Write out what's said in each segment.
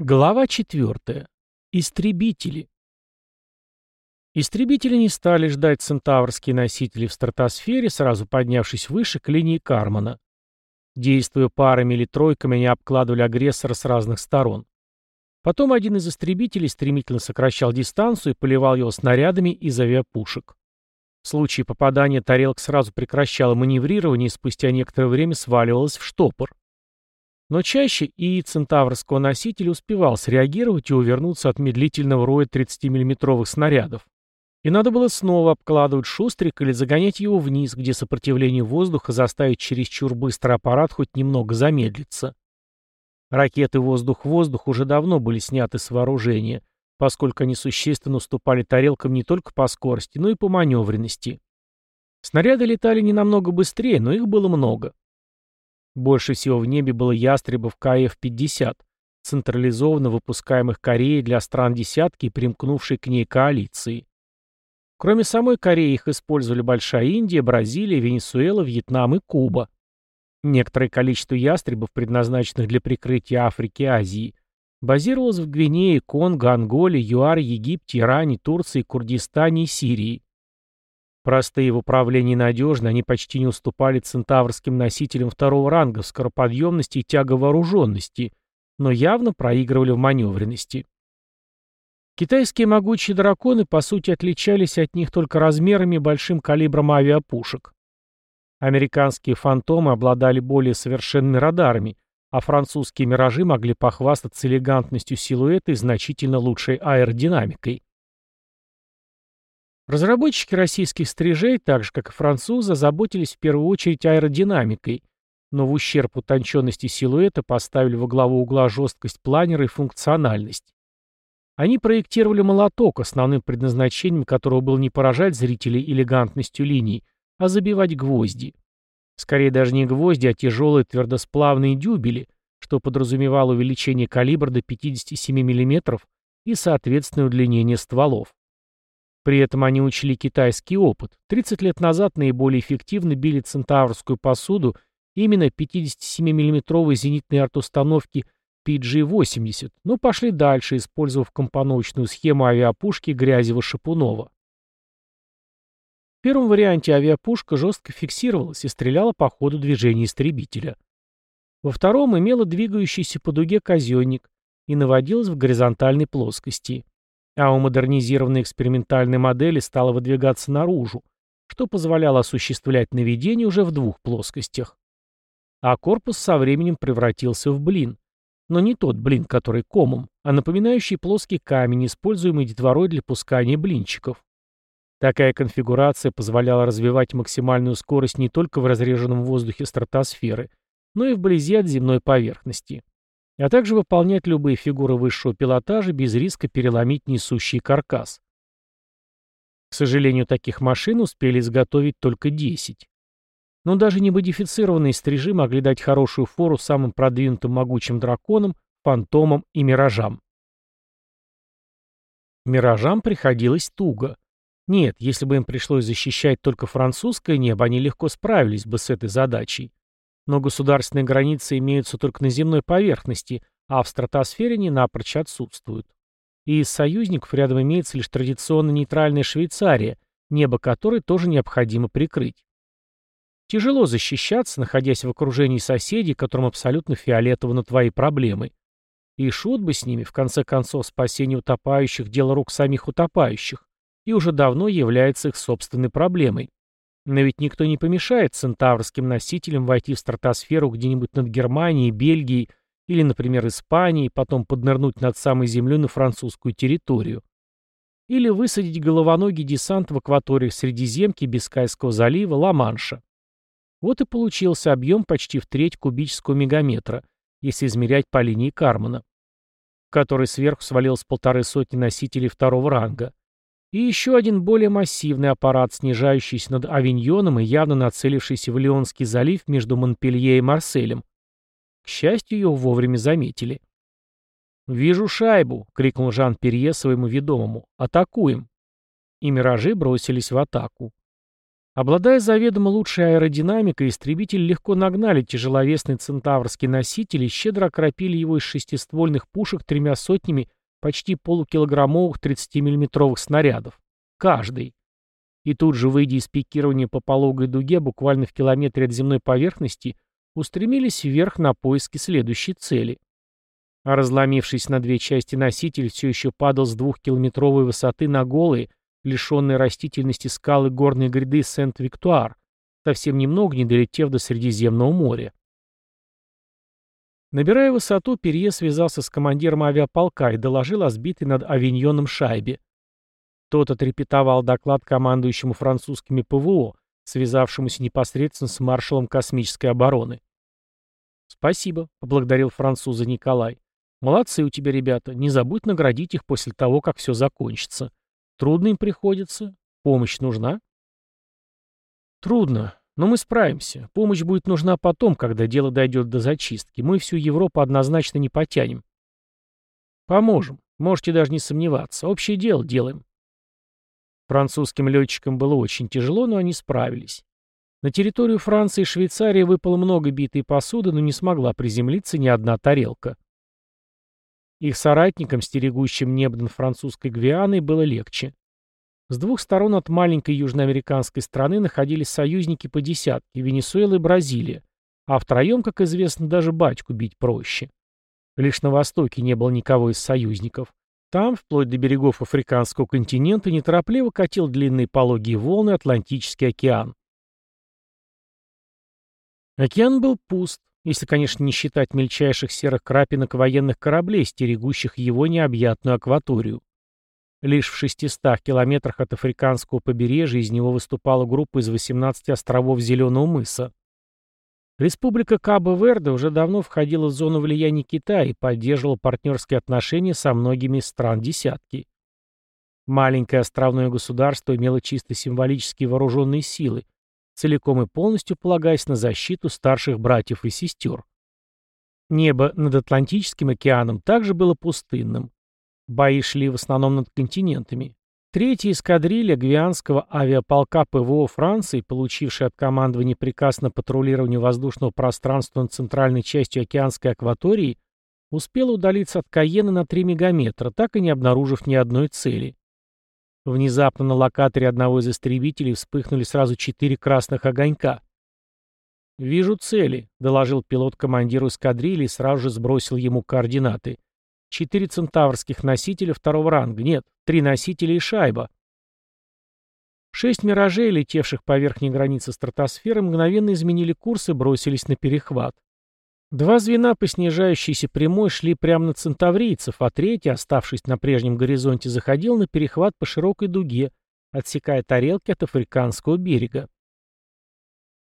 Глава 4. Истребители. Истребители не стали ждать центаврские носители в стратосфере, сразу поднявшись выше к линии Кармана. Действуя парами или тройками, они обкладывали агрессора с разных сторон. Потом один из истребителей стремительно сокращал дистанцию и поливал его снарядами из авиапушек. В случае попадания тарелка сразу прекращала маневрирование и спустя некоторое время сваливалась в штопор. Но чаще и центаврского носителя успевал среагировать и увернуться от медлительного роя 30 миллиметровых снарядов. И надо было снова обкладывать шустрик или загонять его вниз, где сопротивление воздуха заставит чересчур быстрый аппарат хоть немного замедлиться. Ракеты «Воздух-воздух» уже давно были сняты с вооружения, поскольку они существенно уступали тарелкам не только по скорости, но и по маневренности. Снаряды летали не намного быстрее, но их было много. Больше всего в небе было ястребов КФ-50, централизованно выпускаемых Кореей для стран десятки и примкнувшей к ней коалиции. Кроме самой Кореи их использовали Большая Индия, Бразилия, Венесуэла, Вьетнам и Куба. Некоторое количество ястребов, предназначенных для прикрытия Африки и Азии, базировалось в Гвинее, Конго, Анголе, ЮАР, Египте, Иране, Турции, Курдистане и Сирии. Простые в управлении надежны, они почти не уступали центаврским носителям второго ранга в скороподъемности и тяговооруженности, но явно проигрывали в маневренности. Китайские могучие драконы, по сути, отличались от них только размерами и большим калибром авиапушек. Американские «Фантомы» обладали более совершенными радарами, а французские «Миражи» могли похвастаться элегантностью силуэта и значительно лучшей аэродинамикой. Разработчики российских стрижей, так же как и французы, заботились в первую очередь аэродинамикой, но в ущерб утонченности силуэта поставили во главу угла жесткость планера и функциональность. Они проектировали молоток, основным предназначением которого было не поражать зрителей элегантностью линий, а забивать гвозди. Скорее даже не гвозди, а тяжелые твердосплавные дюбели, что подразумевало увеличение калибра до 57 мм и соответственное удлинение стволов. При этом они учли китайский опыт. 30 лет назад наиболее эффективно били центаврскую посуду именно 57 миллиметровые зенитные артустановки PG-80, но пошли дальше, использовав компоновочную схему авиапушки Грязева-Шапунова. В первом варианте авиапушка жестко фиксировалась и стреляла по ходу движения истребителя. Во втором имела двигающийся по дуге казенник и наводилась в горизонтальной плоскости а у модернизированной экспериментальной модели стала выдвигаться наружу, что позволяло осуществлять наведение уже в двух плоскостях. А корпус со временем превратился в блин. Но не тот блин, который комом, а напоминающий плоский камень, используемый детворой для пускания блинчиков. Такая конфигурация позволяла развивать максимальную скорость не только в разреженном воздухе стратосферы, но и вблизи от земной поверхности а также выполнять любые фигуры высшего пилотажа без риска переломить несущий каркас. К сожалению, таких машин успели изготовить только 10. Но даже немодифицированные стрижи могли дать хорошую фору самым продвинутым могучим драконам, фантомам и миражам. Миражам приходилось туго. Нет, если бы им пришлось защищать только французское небо, они легко справились бы с этой задачей. Но государственные границы имеются только на земной поверхности, а в стратосфере они напрочь отсутствуют. И из союзников рядом имеется лишь традиционно нейтральная Швейцария, небо которой тоже необходимо прикрыть. Тяжело защищаться, находясь в окружении соседей, которым абсолютно фиолетово на твои проблемы. И шут бы с ними, в конце концов, спасение утопающих – дело рук самих утопающих, и уже давно является их собственной проблемой. Но ведь никто не помешает центаврским носителям войти в стратосферу где-нибудь над Германией, Бельгией или, например, Испанией, потом поднырнуть над самой землей на французскую территорию. Или высадить головоногий десант в акваториях Средиземки, Бискайского залива, Ла-Манша. Вот и получился объем почти в треть кубического мегаметра, если измерять по линии Кармана, в которой сверху свалилось полторы сотни носителей второго ранга и еще один более массивный аппарат, снижающийся над Авиньоном и явно нацелившийся в Леонский залив между Монпелье и Марселем. К счастью, его вовремя заметили. «Вижу шайбу!» — крикнул Жан Перье своему ведомому. «Атакуем!» И миражи бросились в атаку. Обладая заведомо лучшей аэродинамикой, истребители легко нагнали тяжеловесный центаврский носитель и щедро окропили его из шестиствольных пушек тремя сотнями почти полукилограммовых 30-миллиметровых снарядов. Каждый. И тут же, выйдя из пикирования по пологой дуге, буквально в километре от земной поверхности, устремились вверх на поиски следующей цели. А разломившись на две части носитель все еще падал с двухкилометровой высоты на голые, лишенные растительности скалы горной гряды Сент-Виктуар, совсем немного не долетев до Средиземного моря. Набирая высоту, Перье связался с командиром авиаполка и доложил о сбитой над авиньоном шайбе. Тот отрепетовал доклад командующему французскими ПВО, связавшемуся непосредственно с маршалом космической обороны. «Спасибо», — поблагодарил француза Николай. «Молодцы у тебя, ребята. Не забудь наградить их после того, как все закончится. Трудно им приходится. Помощь нужна? Трудно, но мы справимся. Помощь будет нужна потом, когда дело дойдет до зачистки. Мы всю Европу однозначно не потянем. Поможем. Можете даже не сомневаться. Общее дело делаем. Французским летчикам было очень тяжело, но они справились. На территорию Франции и Швейцарии выпало много битой посуды, но не смогла приземлиться ни одна тарелка. Их соратникам, стерегущим небо над французской Гвианой, было легче. С двух сторон от маленькой южноамериканской страны находились союзники по десятке – Венесуэла и Бразилия, а втроем, как известно, даже батьку бить проще. Лишь на востоке не было никого из союзников. Там, вплоть до берегов африканского континента, неторопливо катил длинные пологие волны Атлантический океан. Океан был пуст, если, конечно, не считать мельчайших серых крапинок военных кораблей, стерегущих его необъятную акваторию. Лишь в 600 километрах от африканского побережья из него выступала группа из 18 островов Зеленого мыса. Республика Кабо-Верде уже давно входила в зону влияния Китая и поддерживала партнерские отношения со многими из стран десятки. Маленькое островное государство имело чисто символические вооруженные силы, целиком и полностью полагаясь на защиту старших братьев и сестер. Небо над Атлантическим океаном также было пустынным. Бои шли в основном над континентами. Третья эскадрилья гвианского авиаполка ПВО Франции, получившая от командования приказ на патрулирование воздушного пространства над центральной частью океанской акватории, успела удалиться от Каена на 3 мегаметра, так и не обнаружив ни одной цели. Внезапно на локаторе одного из истребителей вспыхнули сразу четыре красных огонька. «Вижу цели», — доложил пилот командиру эскадрильи и сразу же сбросил ему координаты. «Четыре центаврских носителя второго ранга. Нет, три носителя и шайба». Шесть миражей, летевших по верхней границе стратосферы, мгновенно изменили курс и бросились на перехват. Два звена по снижающейся прямой шли прямо на центаврийцев, а третий, оставшись на прежнем горизонте, заходил на перехват по широкой дуге, отсекая тарелки от африканского берега.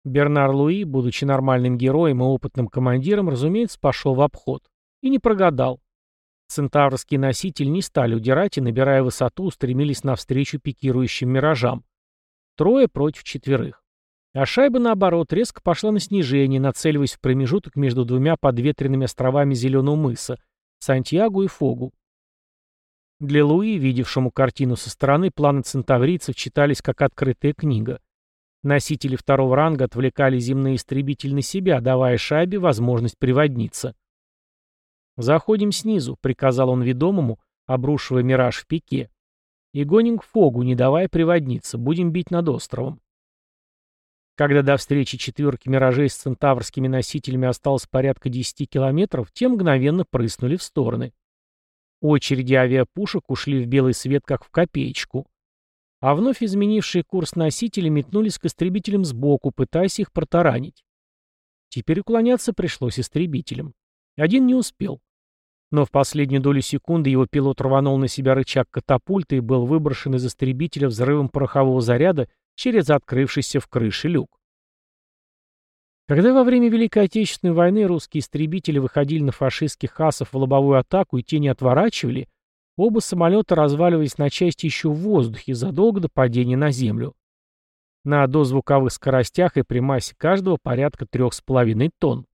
Бернар Луи, будучи нормальным героем и опытным командиром, разумеется, пошел в обход. И не прогадал. Центаврские носители не стали удирать и, набирая высоту, устремились навстречу пикирующим миражам. Трое против четверых. А шайба, наоборот, резко пошла на снижение, нацеливаясь в промежуток между двумя подветренными островами Зеленого мыса – Сантьяго и Фогу. Для Луи, видевшему картину со стороны, планы центаврийцев читались как открытая книга. Носители второго ранга отвлекали земные истребители на себя, давая шайбе возможность приводниться. «Заходим снизу», — приказал он ведомому, обрушивая мираж в пике. «И гоним к Фогу, не давая приводниться. Будем бить над островом». Когда до встречи четверки миражей с центаврскими носителями осталось порядка 10 километров, те мгновенно прыснули в стороны. Очереди авиапушек ушли в белый свет, как в копеечку. А вновь изменившие курс носители метнулись к истребителям сбоку, пытаясь их протаранить. Теперь уклоняться пришлось истребителям. Один не успел. Но в последнюю долю секунды его пилот рванул на себя рычаг катапульты и был выброшен из истребителя взрывом порохового заряда через открывшийся в крыше люк. Когда во время Великой Отечественной войны русские истребители выходили на фашистских асов в лобовую атаку и те не отворачивали, оба самолета разваливались на части еще в воздухе задолго до падения на землю. На дозвуковых скоростях и при массе каждого порядка 3,5 тонн.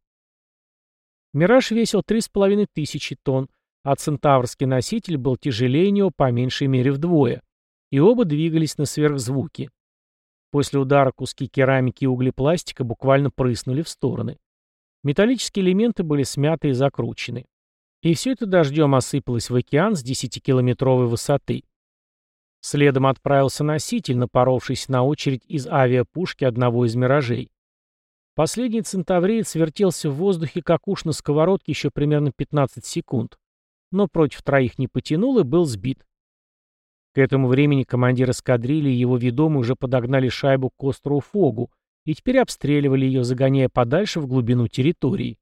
«Мираж» весил 3,5 тысячи тонн, а центаврский носитель был тяжелее него по меньшей мере вдвое, и оба двигались на сверхзвуке. После удара куски керамики и углепластика буквально прыснули в стороны. Металлические элементы были смяты и закручены. И все это дождем осыпалось в океан с 10-километровой высоты. Следом отправился носитель, напоровшись на очередь из авиапушки одного из «Миражей». Последний центавриец вертелся в воздухе, как уж на сковородке, еще примерно 15 секунд, но против троих не потянул и был сбит. К этому времени командир эскадрильи и его ведомый уже подогнали шайбу к острову Фогу и теперь обстреливали ее, загоняя подальше в глубину территории.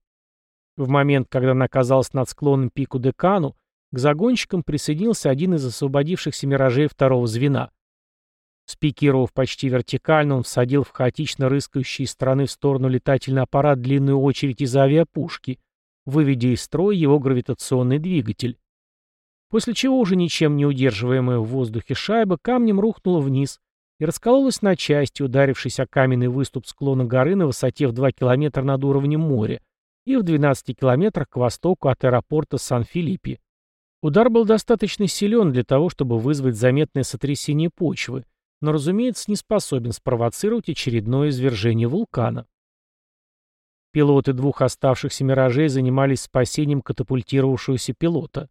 В момент, когда она оказалась над склоном пику Декану, к загонщикам присоединился один из освободившихся миражей второго звена. Спикировав почти вертикально, он всадил в хаотично рыскающий из стороны в сторону летательный аппарат длинную очередь из авиапушки, выведя из строя его гравитационный двигатель. После чего уже ничем не удерживаемая в воздухе шайба камнем рухнула вниз и раскололась на части, ударившись о каменный выступ склона горы на высоте в 2 километра над уровнем моря и в 12 километрах к востоку от аэропорта Сан-Филиппи. Удар был достаточно силен для того, чтобы вызвать заметное сотрясение почвы, но, разумеется, не способен спровоцировать очередное извержение вулкана. Пилоты двух оставшихся «Миражей» занимались спасением катапультировавшегося пилота.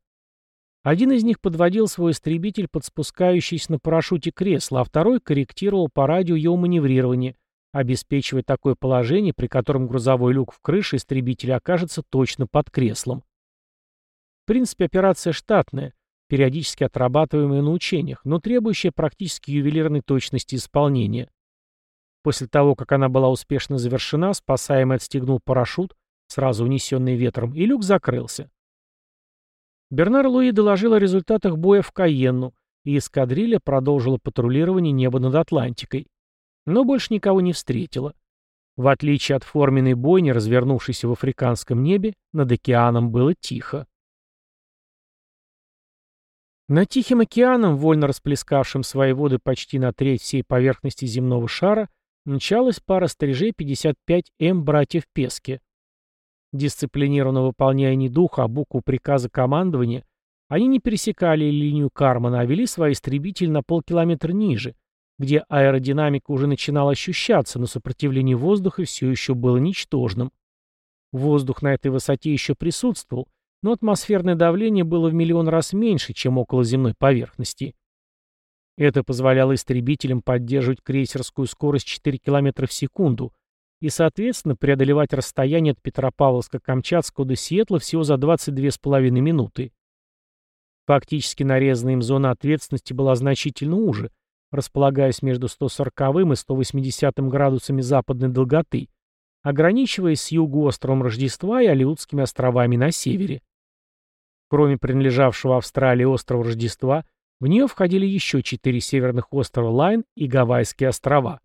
Один из них подводил свой истребитель под спускающийся на парашюте кресло, а второй корректировал по радио его маневрирование, обеспечивая такое положение, при котором грузовой люк в крыше истребителя окажется точно под креслом. В принципе, операция штатная, периодически отрабатываемая на учениях, но требующая практически ювелирной точности исполнения. После того, как она была успешно завершена, спасаемый отстегнул парашют, сразу унесенный ветром, и люк закрылся. Бернар Луи доложил о результатах боя в Каенну, и эскадрилья продолжила патрулирование неба над Атлантикой. Но больше никого не встретила. В отличие от форменной бойни, развернувшейся в африканском небе, над океаном было тихо. Над Тихим океаном, вольно расплескавшим свои воды почти на треть всей поверхности земного шара, мчалась пара стрижей 55М братьев Пески. Дисциплинированно выполняя не дух, а букву приказа командования, они не пересекали линию Кармана, а вели свои истребители на полкилометра ниже, где аэродинамика уже начинала ощущаться, но сопротивление воздуха все еще было ничтожным. Воздух на этой высоте еще присутствовал, но атмосферное давление было в миллион раз меньше, чем около земной поверхности. Это позволяло истребителям поддерживать крейсерскую скорость 4 км в секунду и, соответственно, преодолевать расстояние от Петропавловска-Камчатского до Сиэтла всего за 22,5 минуты. Фактически нарезанная им зона ответственности была значительно уже, располагаясь между 140 и 180 градусами западной долготы, ограничиваясь с югу островом Рождества и Алиутскими островами на севере. Кроме принадлежавшего Австралии острова Рождества, в нее входили еще четыре северных острова Лайн и Гавайские острова.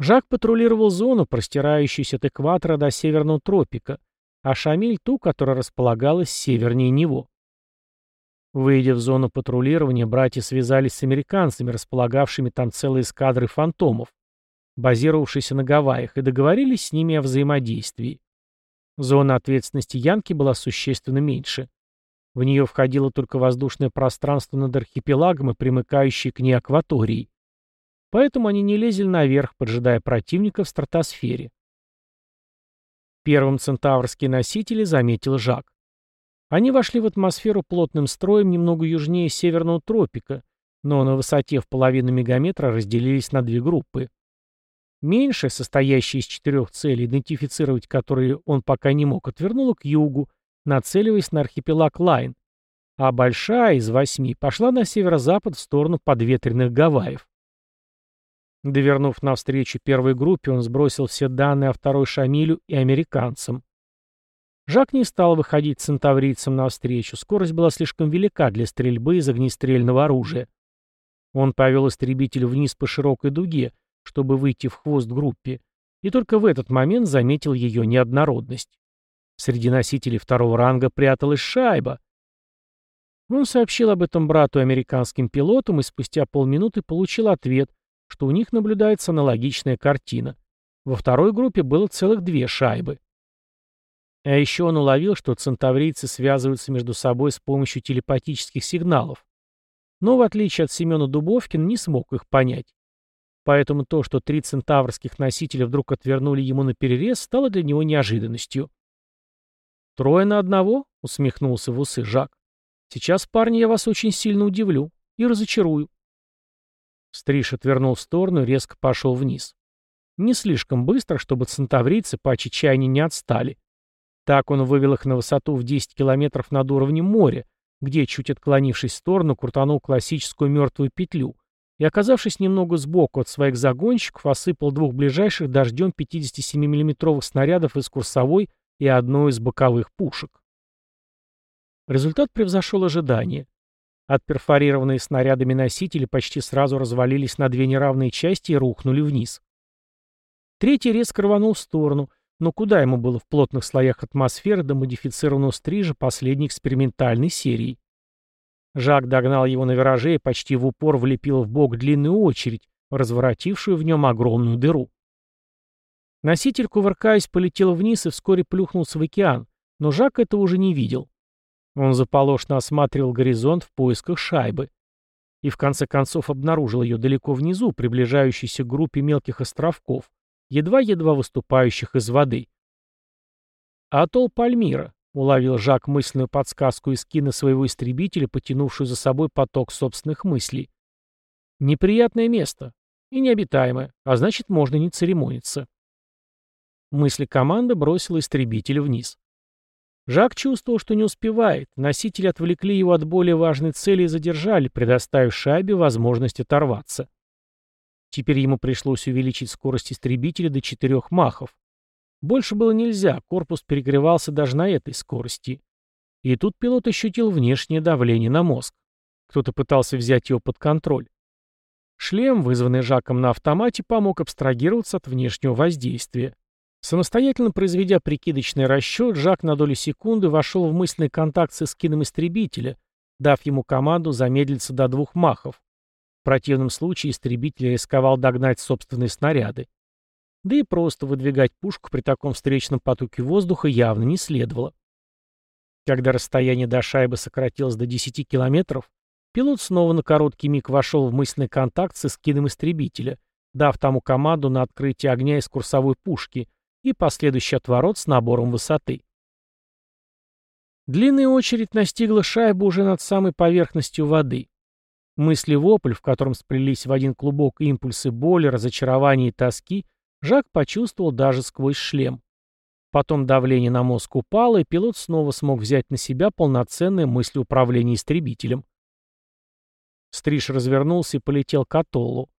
Жак патрулировал зону, простирающуюся от экватора до северного тропика, а Шамиль ту, которая располагалась севернее него. Выйдя в зону патрулирования, братья связались с американцами, располагавшими там целые эскадры фантомов, базировавшиеся на Гавайях, и договорились с ними о взаимодействии. Зона ответственности Янки была существенно меньше. В нее входило только воздушное пространство над архипелагом и примыкающие к ней акватории. Поэтому они не лезли наверх, поджидая противника в стратосфере. Первым центаврские носители заметил Жак. Они вошли в атмосферу плотным строем немного южнее северного тропика, но на высоте в половину мегаметра разделились на две группы. Меньшая, состоящая из четырех целей, идентифицировать которые он пока не мог, отвернула к югу, нацеливаясь на архипелаг Лайн, а большая из восьми пошла на северо-запад в сторону подветренных Гавайев. Довернув навстречу первой группе, он сбросил все данные о второй Шамилю и американцам. Жак не стал выходить центаврийцам навстречу, скорость была слишком велика для стрельбы из огнестрельного оружия. Он повел истребитель вниз по широкой дуге, чтобы выйти в хвост группе, и только в этот момент заметил ее неоднородность. Среди носителей второго ранга пряталась шайба. Он сообщил об этом брату американским пилотам и спустя полминуты получил ответ, что у них наблюдается аналогичная картина. Во второй группе было целых две шайбы. А еще он уловил, что центаврийцы связываются между собой с помощью телепатических сигналов. Но, в отличие от Семена Дубовкина, не смог их понять поэтому то, что три центаврских носителя вдруг отвернули ему на перерез, стало для него неожиданностью. «Трое на одного?» — усмехнулся в усы Жак. «Сейчас, парни, я вас очень сильно удивлю и разочарую». Стриж отвернул в сторону и резко пошел вниз. Не слишком быстро, чтобы центаврийцы по отчаянию не отстали. Так он вывел их на высоту в 10 километров над уровнем моря, где, чуть отклонившись в сторону, крутанул классическую мертвую петлю и, оказавшись немного сбоку от своих загонщиков, осыпал двух ближайших дождем 57 миллиметровых снарядов из курсовой и одной из боковых пушек. Результат превзошел ожидания. Отперфорированные снарядами носители почти сразу развалились на две неравные части и рухнули вниз. Третий резко рванул в сторону, но куда ему было в плотных слоях атмосферы до модифицированного стрижа последней экспериментальной серии? Жак догнал его на вираже и почти в упор влепил в бок длинную очередь, разворотившую в нем огромную дыру. Носитель, кувыркаясь, полетел вниз и вскоре плюхнулся в океан, но Жак этого уже не видел. Он заполошно осматривал горизонт в поисках шайбы. И в конце концов обнаружил ее далеко внизу, приближающейся к группе мелких островков, едва-едва выступающих из воды. «Атолл Пальмира», — уловил Жак мысленную подсказку из кино своего истребителя, потянувшую за собой поток собственных мыслей. «Неприятное место. И необитаемое, а значит, можно не церемониться». Мысли команды бросила истребитель вниз. Жак чувствовал, что не успевает. Носители отвлекли его от более важной цели и задержали, предоставив шайбе возможность оторваться. Теперь ему пришлось увеличить скорость истребителя до четырех махов. Больше было нельзя, корпус перегревался даже на этой скорости. И тут пилот ощутил внешнее давление на мозг. Кто-то пытался взять его под контроль. Шлем, вызванный Жаком на автомате, помог абстрагироваться от внешнего воздействия. Самостоятельно произведя прикидочный расчет, Жак на долю секунды вошел в мысленный контакт с эскином истребителя, дав ему команду замедлиться до двух махов. В противном случае истребитель рисковал догнать собственные снаряды. Да и просто выдвигать пушку при таком встречном потоке воздуха явно не следовало. Когда расстояние до шайбы сократилось до 10 километров, пилот снова на короткий миг вошел в мысленный контакт с эскином истребителя, дав тому команду на открытие огня из курсовой пушки и последующий отворот с набором высоты. Длинная очередь настигла шайбу уже над самой поверхностью воды. Мысли-вопль, в котором сплелись в один клубок импульсы боли, разочарования и тоски, Жак почувствовал даже сквозь шлем. Потом давление на мозг упало, и пилот снова смог взять на себя полноценное мыслеуправление истребителем. Стриж развернулся и полетел к атоллу.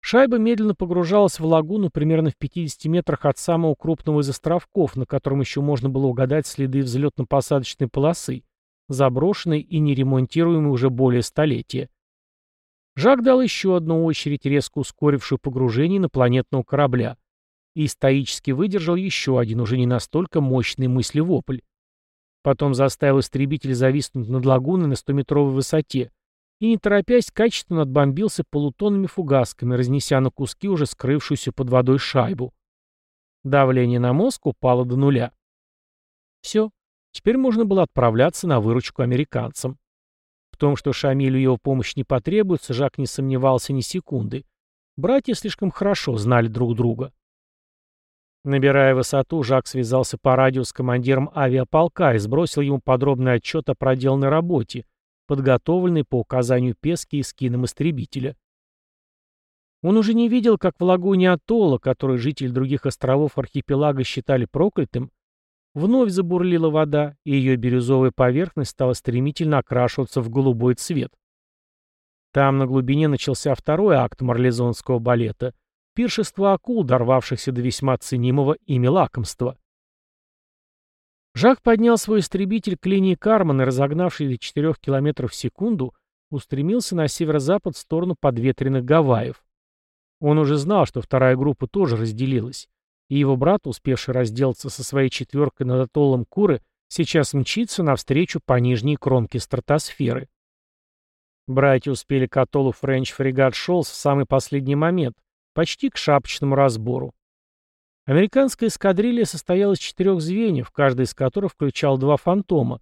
Шайба медленно погружалась в лагуну примерно в 50 метрах от самого крупного из островков, на котором еще можно было угадать следы взлетно-посадочной полосы, заброшенной и неремонтируемой уже более столетия. Жак дал еще одну очередь, резко ускорившую погружение инопланетного корабля, и стоически выдержал еще один, уже не настолько мощный мыслевопль. Потом заставил истребитель зависнуть над лагуной на 100-метровой высоте и, не торопясь, качественно отбомбился полутонными фугасками, разнеся на куски уже скрывшуюся под водой шайбу. Давление на мозг упало до нуля. Все, теперь можно было отправляться на выручку американцам. В том, что Шамилю его помощь не потребуется, Жак не сомневался ни секунды. Братья слишком хорошо знали друг друга. Набирая высоту, Жак связался по радио с командиром авиаполка и сбросил ему подробный отчет о проделанной работе, подготовленной по указанию Пески и скином истребителя. Он уже не видел, как в лагуне Атолла, который жители других островов архипелага считали проклятым, Вновь забурлила вода, и ее бирюзовая поверхность стала стремительно окрашиваться в голубой цвет. Там на глубине начался второй акт марлезонского балета — пиршество акул, дорвавшихся до весьма ценимого ими лакомства. Жак поднял свой истребитель к линии Кармана и, до 4 км в секунду, устремился на северо-запад в сторону подветренных Гавайев. Он уже знал, что вторая группа тоже разделилась и его брат, успевший разделаться со своей четверкой над атоллом Куры, сейчас мчится навстречу по нижней кромке стратосферы. Братья успели к атоллу Френч Фрегат Шолс в самый последний момент, почти к шапочному разбору. Американская эскадрилья состояла из четырех звеньев, каждый из которых включал два «Фантома»,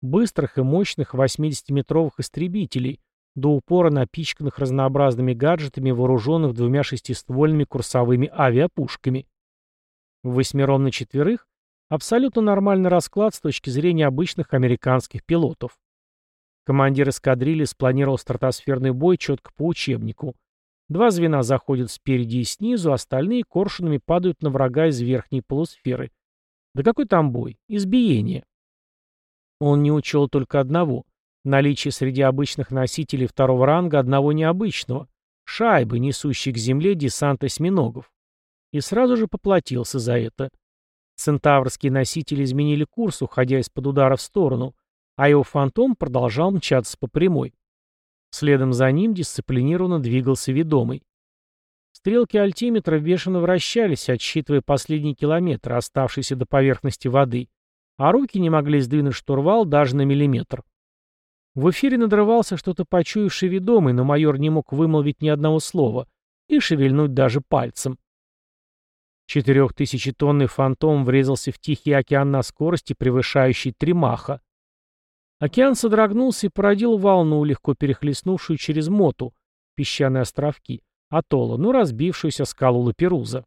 быстрых и мощных 80-метровых истребителей, до упора напичканных разнообразными гаджетами, вооруженных двумя шестиствольными курсовыми авиапушками. Восьмером на четверых абсолютно нормальный расклад с точки зрения обычных американских пилотов. Командир эскадрильи спланировал стратосферный бой четко по учебнику. Два звена заходят спереди и снизу, остальные коршунами падают на врага из верхней полусферы. Да какой там бой? Избиение. Он не учел только одного — наличие среди обычных носителей второго ранга одного необычного — шайбы, несущей к земле десант осьминогов. И сразу же поплатился за это. Центаврские носители изменили курс, уходя из-под удара в сторону, а его фантом продолжал мчаться по прямой. Следом за ним дисциплинированно двигался ведомый. Стрелки альтиметра бешено вращались, отсчитывая последние километры, оставшиеся до поверхности воды, а руки не могли сдвинуть штурвал даже на миллиметр. В эфире надрывался что-то почуявший ведомый, но майор не мог вымолвить ни одного слова и шевельнуть даже пальцем. Четырехтысячетонный фантом врезался в Тихий океан на скорости, превышающей три маха. Океан содрогнулся и породил волну, легко перехлестнувшую через моту, песчаные островки, атолла, ну разбившуюся скалу Лаперуза.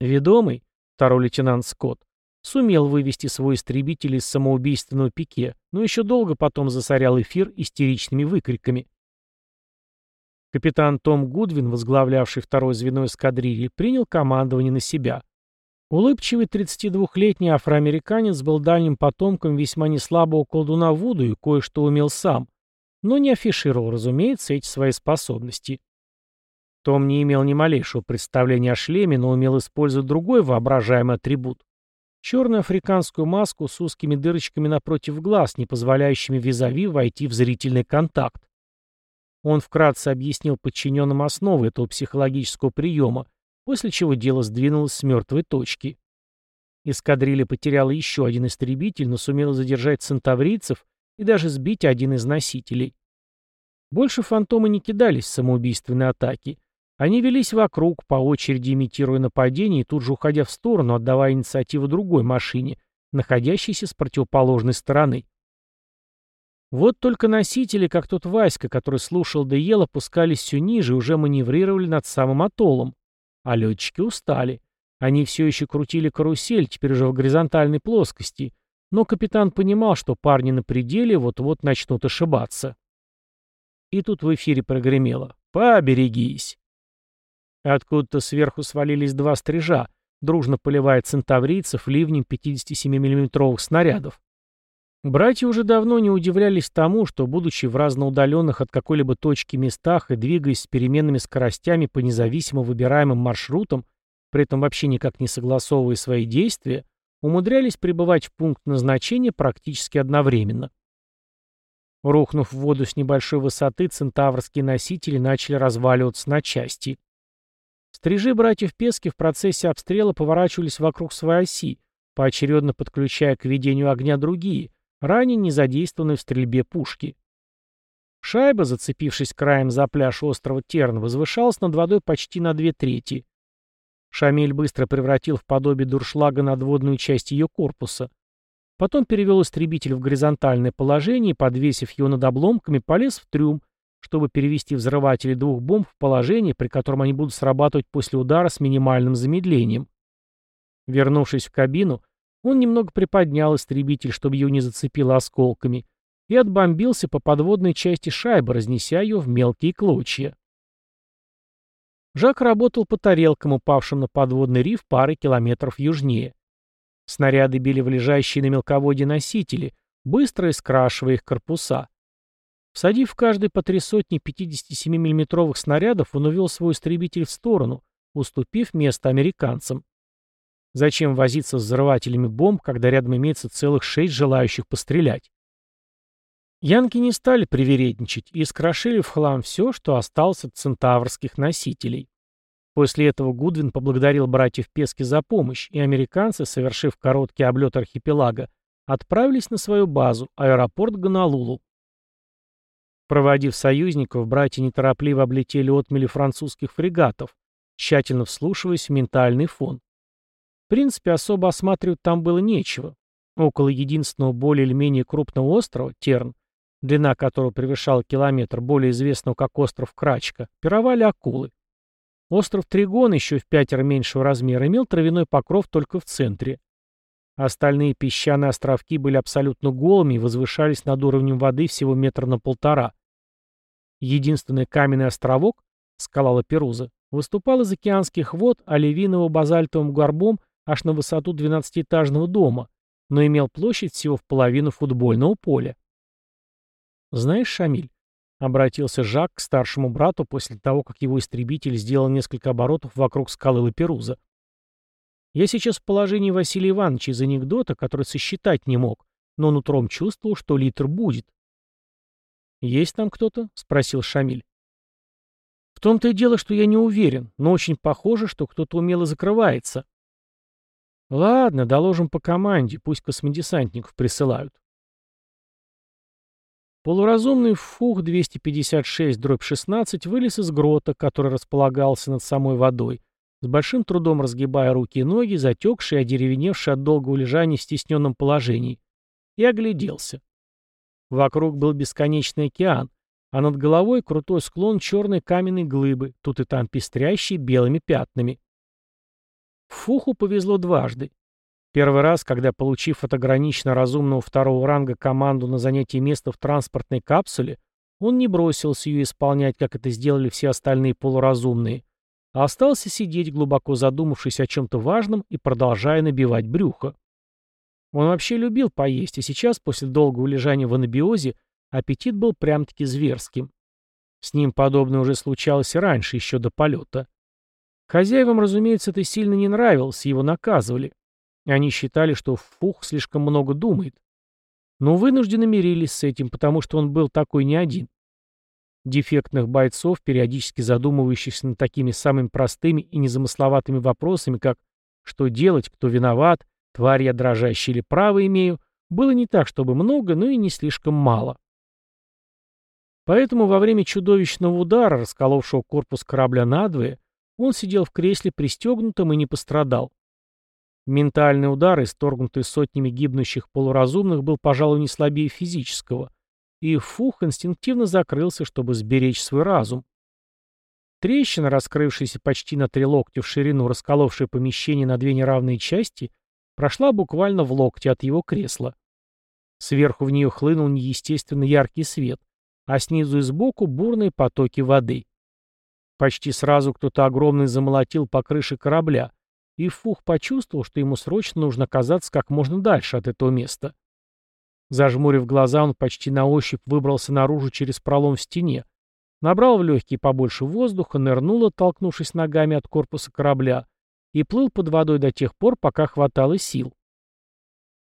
Ведомый, второй лейтенант Скотт, сумел вывести свой истребитель из самоубийственного пике, но еще долго потом засорял эфир истеричными выкриками. Капитан Том Гудвин, возглавлявший второе звено эскадрильи, принял командование на себя. Улыбчивый 32-летний афроамериканец был дальним потомком весьма неслабого колдуна Вуду и кое-что умел сам, но не афишировал, разумеется, эти свои способности. Том не имел ни малейшего представления о шлеме, но умел использовать другой воображаемый атрибут. Черную африканскую маску с узкими дырочками напротив глаз, не позволяющими визави войти в зрительный контакт. Он вкратце объяснил подчиненным основы этого психологического приема, после чего дело сдвинулось с мертвой точки. Эскадрилья потеряла еще один истребитель, но сумела задержать центаврийцев и даже сбить один из носителей. Больше фантомы не кидались в самоубийственные атаки. Они велись вокруг, по очереди имитируя нападение и тут же уходя в сторону, отдавая инициативу другой машине, находящейся с противоположной стороны. Вот только носители, как тот Васька, который слушал да ел, опускались все ниже и уже маневрировали над самым атоллом. А летчики устали. Они все еще крутили карусель, теперь уже в горизонтальной плоскости, но капитан понимал, что парни на пределе вот-вот начнут ошибаться. И тут в эфире прогремело «Поберегись!». Откуда-то сверху свалились два стрижа, дружно поливая центаврийцев ливнем 57 миллиметровых снарядов. Братья уже давно не удивлялись тому, что, будучи в разноудаленных от какой-либо точки местах и двигаясь с переменными скоростями по независимо выбираемым маршрутам, при этом вообще никак не согласовывая свои действия, умудрялись пребывать в пункт назначения практически одновременно. Рухнув в воду с небольшой высоты, центаврские носители начали разваливаться на части. Стрижи братьев Пески в процессе обстрела поворачивались вокруг своей оси, поочередно подключая к ведению огня другие, ранее не задействованной в стрельбе пушки. Шайба, зацепившись краем за пляж острова Терн, возвышалась над водой почти на две трети. Шамиль быстро превратил в подобие дуршлага надводную часть ее корпуса. Потом перевел истребитель в горизонтальное положение и, подвесив его над обломками, полез в трюм, чтобы перевести взрыватели двух бомб в положение, при котором они будут срабатывать после удара с минимальным замедлением. Вернувшись в кабину, он немного приподнял истребитель, чтобы ее не зацепило осколками, и отбомбился по подводной части шайбы, разнеся ее в мелкие клочья. Жак работал по тарелкам, упавшим на подводный риф пары километров южнее. Снаряды били в лежащие на мелководье носители, быстро искрашивая их корпуса. Всадив каждый по три сотни 57 миллиметровых снарядов, он увел свой истребитель в сторону, уступив место американцам. Зачем возиться с взрывателями бомб, когда рядом имеется целых шесть желающих пострелять? Янки не стали привередничать и скрошили в хлам все, что осталось от центаврских носителей. После этого Гудвин поблагодарил братьев Пески за помощь, и американцы, совершив короткий облет архипелага, отправились на свою базу, аэропорт Гонолулу. Проводив союзников, братья неторопливо облетели отмели французских фрегатов, тщательно вслушиваясь в ментальный фон. В принципе, особо осматривать там было нечего. Около единственного более или менее крупного острова, Терн, длина которого превышала километр, более известного как остров Крачка, пировали акулы. Остров Тригон, еще в пятеро меньшего размера, имел травяной покров только в центре. Остальные песчаные островки были абсолютно голыми и возвышались над уровнем воды всего метра на полтора. Единственный каменный островок, скала Лаперуза, выступал из океанских вод оливиново-базальтовым горбом аж на высоту 12-этажного дома, но имел площадь всего в половину футбольного поля. «Знаешь, Шамиль, Обратился Жак к старшему брату после того, как его истребитель сделал несколько оборотов вокруг скалы Лаперуза. Я сейчас в положении Василия Ивановича из анекдота, который сосчитать не мог, но нутром чувствовал, что литр будет. «Есть там кто-то?» — спросил Шамиль. «В том-то и дело, что я не уверен, но очень похоже, что кто-то умело закрывается». «Ладно, доложим по команде, пусть космодесантников присылают». Полуразумный Фух-256-16 вылез из грота, который располагался над самой водой, с большим трудом разгибая руки и ноги, затекшие и одеревеневшие от долгого лежания в стесненном положении, и огляделся. Вокруг был бесконечный океан, а над головой крутой склон черной каменной глыбы, тут и там пестрящий белыми пятнами. Фуху повезло дважды. Первый раз, когда, получив от ограниченно разумного второго ранга команду на занятие места в транспортной капсуле, он не бросился ее исполнять, как это сделали все остальные полуразумные, а остался сидеть, глубоко задумавшись о чем-то важном и продолжая набивать брюхо. Он вообще любил поесть, и сейчас, после долгого лежания в анабиозе, аппетит был прям-таки зверским. С ним подобное уже случалось и раньше, еще до полета. Хозяевам, разумеется, это сильно не нравилось, его наказывали. Они считали, что Фух слишком много думает. Но вынуждены мирились с этим, потому что он был такой не один. Дефектных бойцов, периодически задумывающихся над такими самыми простыми и незамысловатыми вопросами, как «что делать?», «кто виноват?», «тварь я дрожащая или право имею?», было не так, чтобы много, но и не слишком мало. Поэтому во время чудовищного удара, расколовшего корпус корабля надвое, он сидел в кресле пристегнутым и не пострадал. Ментальный удар, исторгнутый сотнями гибнущих полуразумных, был, пожалуй, не слабее физического, и Фух инстинктивно закрылся, чтобы сберечь свой разум. Трещина, раскрывшаяся почти на три локтя в ширину, расколовшая помещение на две неравные части, прошла буквально в локте от его кресла. Сверху в нее хлынул неестественно яркий свет, а снизу и сбоку бурные потоки воды. Почти сразу кто-то огромный замолотил по крыше корабля, и Фух почувствовал, что ему срочно нужно оказаться как можно дальше от этого места. Зажмурив глаза, он почти на ощупь выбрался наружу через пролом в стене, набрал в легкие побольше воздуха, нырнул, оттолкнувшись ногами от корпуса корабля, и плыл под водой до тех пор, пока хватало сил.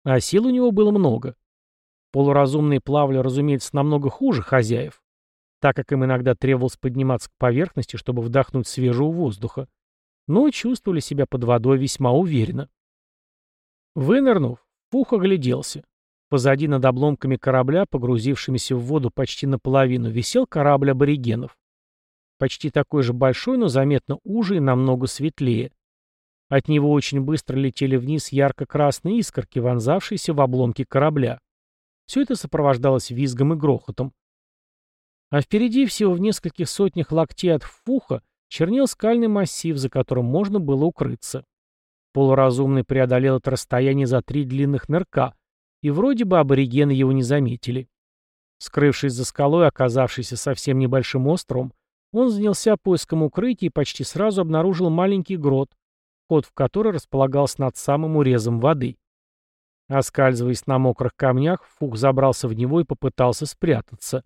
А сил у него было много. Полуразумные плавали, разумеется, намного хуже хозяев, так как им иногда требовалось подниматься к поверхности, чтобы вдохнуть свежего воздуха но чувствовали себя под водой весьма уверенно. Вынырнув, Пух огляделся. Позади над обломками корабля, погрузившимися в воду почти наполовину, висел корабль аборигенов. Почти такой же большой, но заметно уже и намного светлее. От него очень быстро летели вниз ярко-красные искорки, вонзавшиеся в обломки корабля. Все это сопровождалось визгом и грохотом. А впереди, всего в нескольких сотнях локтей от Фуха, чернел скальный массив, за которым можно было укрыться. Полуразумный преодолел это расстояние за три длинных нырка, и вроде бы аборигены его не заметили. Скрывшись за скалой, оказавшейся совсем небольшим островом, он занялся поиском укрытия и почти сразу обнаружил маленький грот, вход в который располагался над самым урезом воды. Оскальзываясь на мокрых камнях, Фух забрался в него и попытался спрятаться.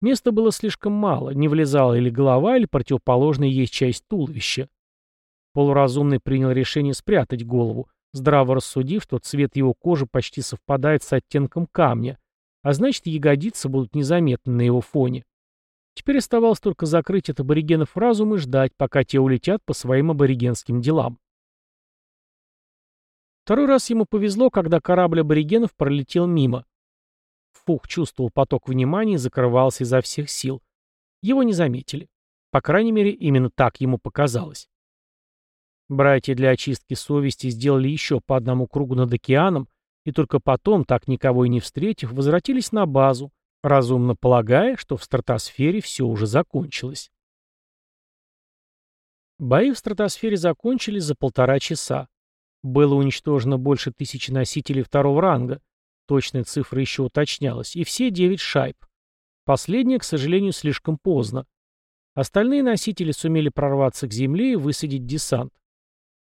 Места было слишком мало, не влезала или голова, или противоположная есть часть туловища. Полуразумный принял решение спрятать голову, здраво рассудив, что цвет его кожи почти совпадает с оттенком камня, а значит, ягодицы будут незаметны на его фоне. Теперь оставалось только закрыть от аборигенов разум и ждать, пока те улетят по своим аборигенским делам. Второй раз ему повезло, когда корабль аборигенов пролетел мимо. Пух чувствовал поток внимания и закрывался изо всех сил. Его не заметили. По крайней мере, именно так ему показалось. Братья для очистки совести сделали еще по одному кругу над океаном, и только потом, так никого и не встретив, возвратились на базу, разумно полагая, что в стратосфере все уже закончилось. Бои в стратосфере закончились за полтора часа. Было уничтожено больше тысячи носителей второго ранга, точная цифра еще уточнялась, и все девять шайб. Последнее, к сожалению, слишком поздно. Остальные носители сумели прорваться к Земле и высадить десант.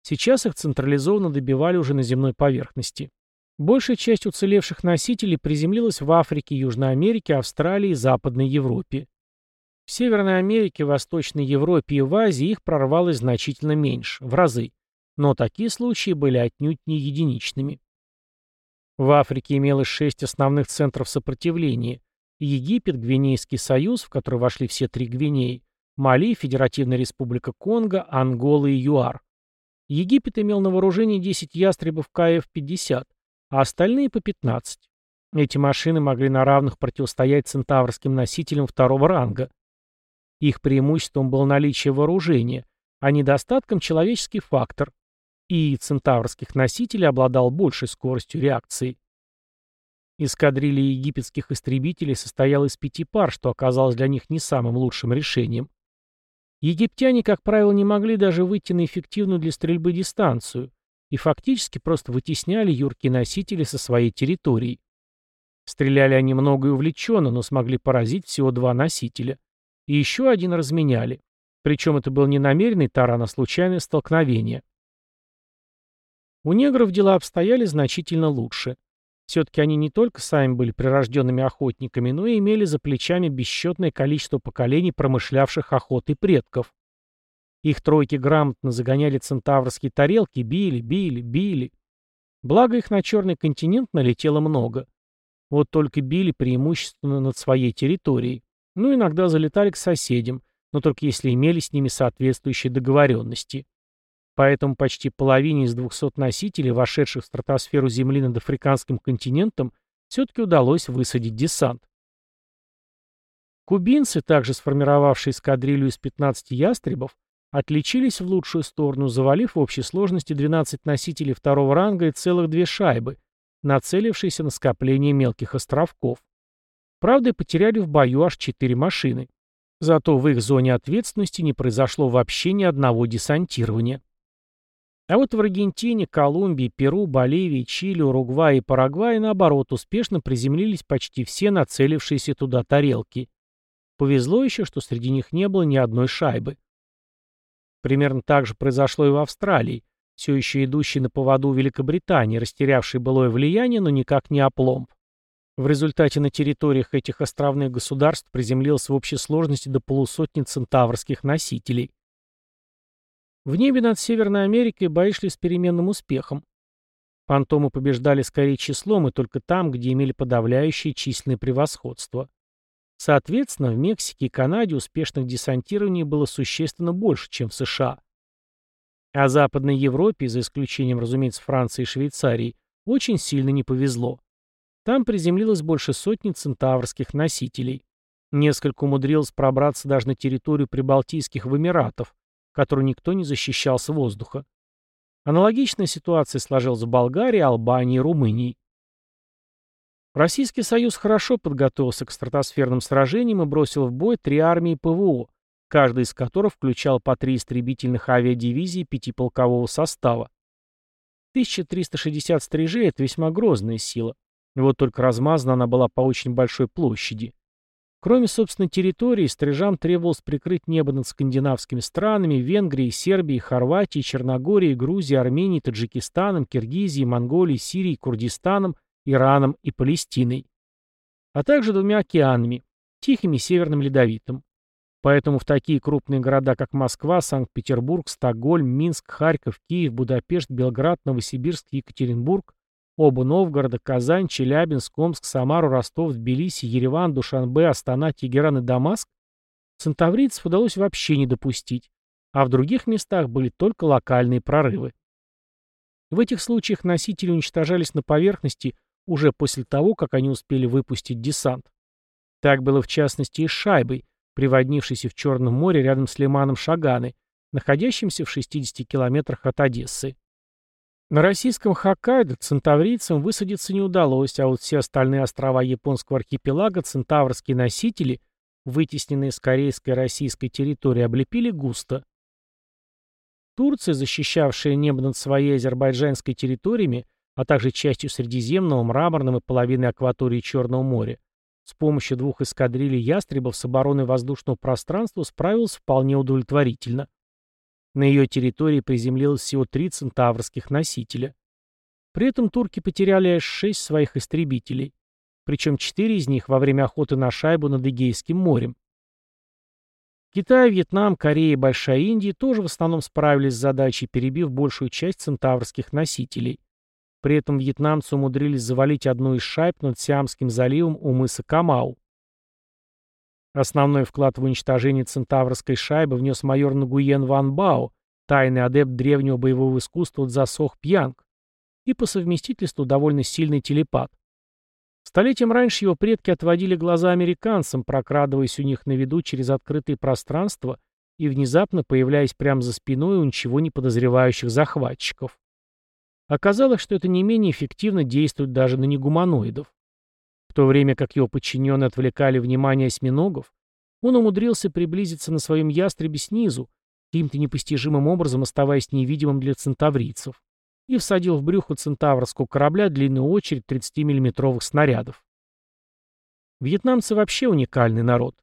Сейчас их централизованно добивали уже на земной поверхности. Большая часть уцелевших носителей приземлилась в Африке, Южной Америке, Австралии и Западной Европе. В Северной Америке, Восточной Европе и в Азии их прорвалось значительно меньше, в разы. Но такие случаи были отнюдь не единичными. В Африке имелось шесть основных центров сопротивления. Египет, Гвинейский союз, в который вошли все три Гвинеи, Мали, Федеративная республика Конго, Ангола и ЮАР. Египет имел на вооружении 10 ястребов КФ-50, а остальные по 15. Эти машины могли на равных противостоять центаврским носителям второго ранга. Их преимуществом было наличие вооружения, а недостатком человеческий фактор. И центаврских носителей обладал большей скоростью реакции. Эскадрилья египетских истребителей состояла из пяти пар, что оказалось для них не самым лучшим решением. Египтяне, как правило, не могли даже выйти на эффективную для стрельбы дистанцию и фактически просто вытесняли юркие носители со своей территории. Стреляли они много и увлеченно, но смогли поразить всего два носителя. И еще один разменяли. Причем это был не намеренный таран, а случайное столкновение. У негров дела обстояли значительно лучше. Все-таки они не только сами были прирожденными охотниками, но и имели за плечами бесчетное количество поколений промышлявших охотой предков. Их тройки грамотно загоняли центаврские тарелки, били, били, били. Благо их на черный континент налетело много. Вот только били преимущественно над своей территорией. Ну, иногда залетали к соседям, но только если имели с ними соответствующие договоренности. Поэтому почти половине из 200 носителей, вошедших в стратосферу Земли над африканским континентом, все-таки удалось высадить десант. Кубинцы, также сформировавшие эскадрилью из 15 ястребов, отличились в лучшую сторону, завалив в общей сложности 12 носителей второго ранга и целых две шайбы, нацелившиеся на скопление мелких островков. Правда, потеряли в бою аж 4 машины. Зато в их зоне ответственности не произошло вообще ни одного десантирования. А вот в Аргентине, Колумбии, Перу, Боливии, Чили, Уругвае и Парагвае, наоборот, успешно приземлились почти все нацелившиеся туда тарелки. Повезло еще, что среди них не было ни одной шайбы. Примерно так же произошло и в Австралии, все еще идущей на поводу Великобритании, растерявшей былое влияние, но никак не опломб. В результате на территориях этих островных государств приземлилось в общей сложности до полусотни центаврских носителей. В небе над Северной Америкой бои шли с переменным успехом. Фантомы побеждали скорее числом и только там, где имели подавляющее численное превосходство. Соответственно, в Мексике и Канаде успешных десантирований было существенно больше, чем в США. А Западной Европе, за исключением, разумеется, Франции и Швейцарии, очень сильно не повезло. Там приземлилось больше сотни центаврских носителей. Несколько умудрилось пробраться даже на территорию Прибалтийских Эмиратов, которую никто не защищал с воздуха. Аналогичная ситуация сложилась в Болгарии, Албании и Румынии. Российский Союз хорошо подготовился к стратосферным сражениям и бросил в бой три армии ПВО, каждая из которых включал по три истребительных авиадивизии пятиполкового состава. 1360 стрижей – это весьма грозная сила. Вот только размазана она была по очень большой площади. Кроме собственной территории, стрижам требовалось прикрыть небо над скандинавскими странами, Венгрией, Сербией, Хорватией, Черногорией, Грузией, Арменией, Таджикистаном, Киргизией, Монголией, Сирией, Курдистаном, Ираном и Палестиной. А также двумя океанами – Тихим и Северным Ледовитым. Поэтому в такие крупные города, как Москва, Санкт-Петербург, Стокгольм, Минск, Харьков, Киев, Будапешт, Белград, Новосибирск, Екатеринбург Оба Новгорода, Казань, Челябинск, Омск, Самару, Ростов, Тбилиси, Ереван, Душанбе, Астана, Тегеран и Дамаск центаврийцев удалось вообще не допустить, а в других местах были только локальные прорывы. В этих случаях носители уничтожались на поверхности уже после того, как они успели выпустить десант. Так было в частности и с шайбой, приводнившейся в Черном море рядом с лиманом Шаганы, находящимся в 60 километрах от Одессы. На российском Хоккайдо центаврийцам высадиться не удалось, а вот все остальные острова японского архипелага центаврские носители, вытесненные с корейской российской территории, облепили густо. Турция, защищавшая небо над своей азербайджанской территориями, а также частью Средиземного, Мраморным и половиной акватории Черного моря, с помощью двух эскадрилей ястребов с обороной воздушного пространства справилась вполне удовлетворительно. На ее территории приземлилось всего три центаврских носителя. При этом турки потеряли аж шесть своих истребителей, причем четыре из них во время охоты на шайбу над Эгейским морем. Китай, Вьетнам, Корея и Большая Индия тоже в основном справились с задачей, перебив большую часть центаврских носителей. При этом вьетнамцы умудрились завалить одну из шайб над Сиамским заливом у мыса Камау. Основной вклад в уничтожение центаврской шайбы внес майор Нагуен Ван Бао, тайный адепт древнего боевого искусства Дзасох Пьянг, и по совместительству довольно сильный телепат. Столетием раньше его предки отводили глаза американцам, прокрадываясь у них на виду через открытые пространства и внезапно появляясь прямо за спиной у ничего не подозревающих захватчиков. Оказалось, что это не менее эффективно действует даже на негуманоидов. В то время как его подчиненные отвлекали внимание осьминогов, он умудрился приблизиться на своем ястребе снизу, каким-то непостижимым образом оставаясь невидимым для центаврийцев, и всадил в брюхо центаврского корабля длинную очередь 30-миллиметровых снарядов. Вьетнамцы вообще уникальный народ.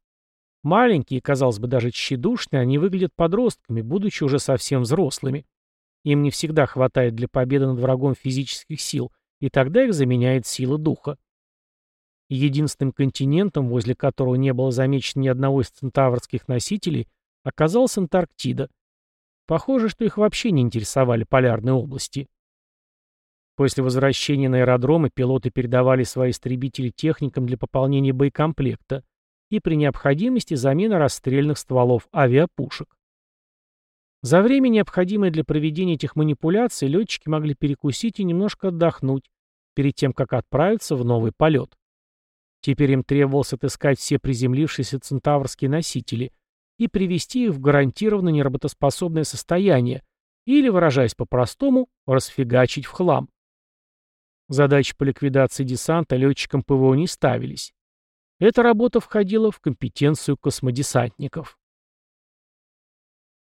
Маленькие, казалось бы, даже тщедушные, они выглядят подростками, будучи уже совсем взрослыми. Им не всегда хватает для победы над врагом физических сил, и тогда их заменяет сила духа. Единственным континентом, возле которого не было замечено ни одного из центаврских носителей, оказалась Антарктида. Похоже, что их вообще не интересовали полярные области. После возвращения на аэродромы пилоты передавали свои истребители техникам для пополнения боекомплекта и при необходимости замена расстрельных стволов авиапушек. За время, необходимое для проведения этих манипуляций, летчики могли перекусить и немножко отдохнуть перед тем, как отправиться в новый полет. Теперь им требовалось отыскать все приземлившиеся центаврские носители и привести их в гарантированно неработоспособное состояние или, выражаясь по-простому, расфигачить в хлам. Задачи по ликвидации десанта летчикам ПВО не ставились. Эта работа входила в компетенцию космодесантников.